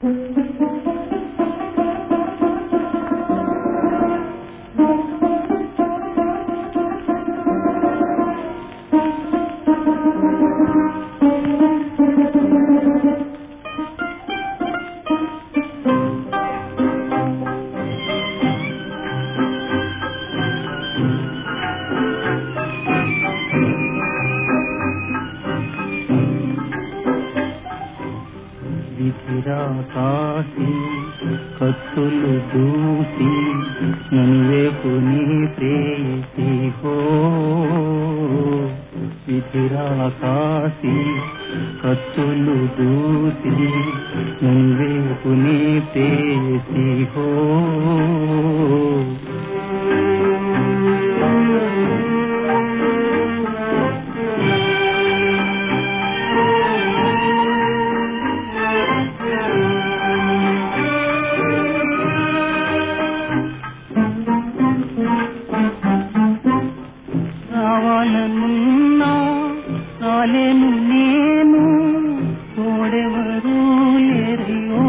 Thank you. విధిరా కత్తులు దూసి నన్వేపు నీ ప్రేయసి హో విధిరా కత్తులు దూసి నన్వేపు నీ ప్రేయసి హో రావాలనున్నా రాలేను నేను తోడెవరు లేరయ్యో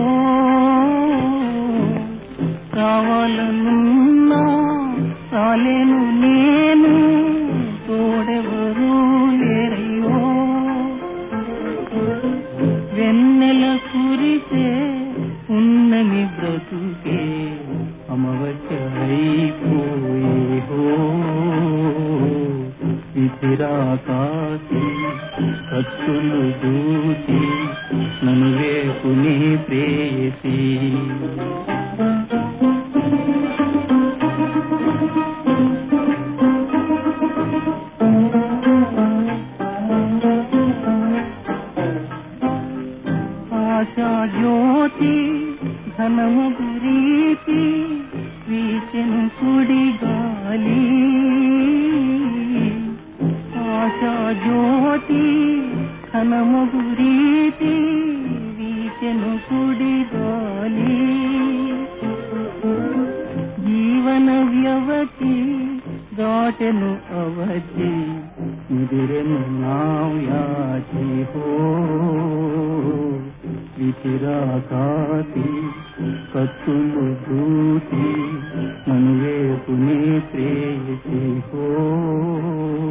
రావాలనున్నా రాలేను నేను తోడెవరు లేరయ్యో వెన్నెల కురిసే ఉన్నని బ్రతుకే అమవచైపోయే නිරාකාසි සත්තුනු දූති නමවේ කුනි ප්‍රේති ආශා ජෝති ඝනමුගුරීති විසින් කුඩි ගාලී గాలి ఆశా జ్యోతి ధనము గురీతి వీచెను సుడి గాలి. జీవన వ్యవతి దాటెను అవధి. ముదిరెను నావ్యాచి హో. విచిరాకాతి కత్తులు దూతి నన్ను వేపుని ప్రేయసి హో నన్ను వేపుని ప్రేయసి హో.